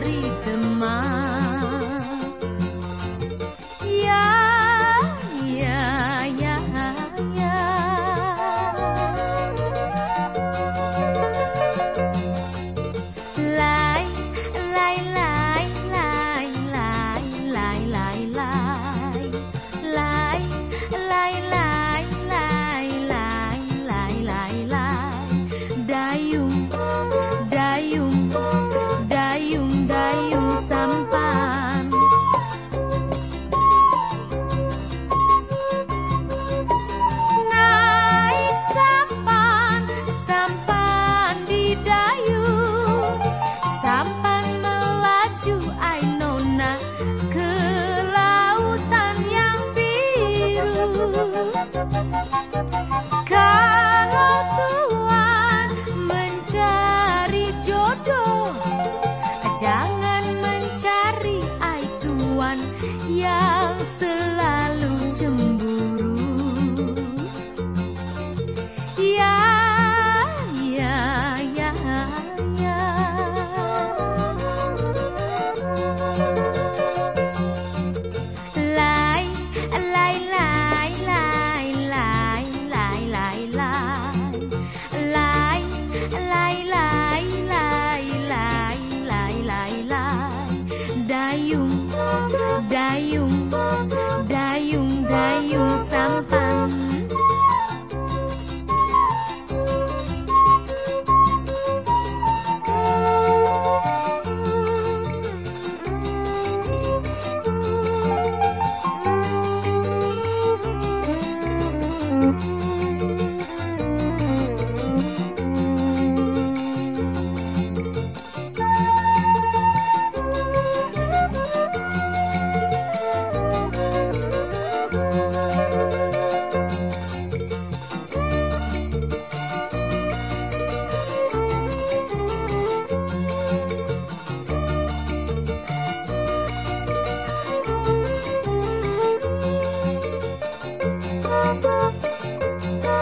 dari teman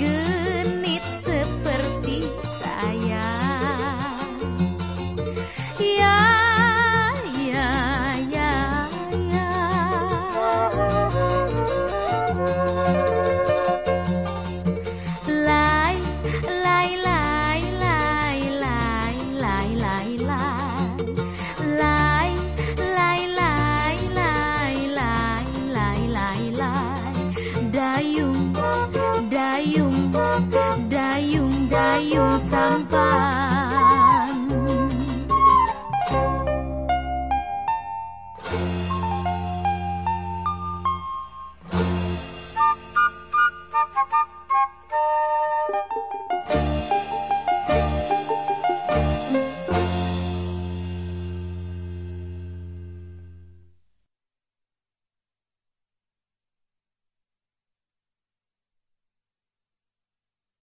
genit seperti saya ya ya ya ya lai lai lai lai lai lai lai lai lai lai lai lai lai lai lai fly.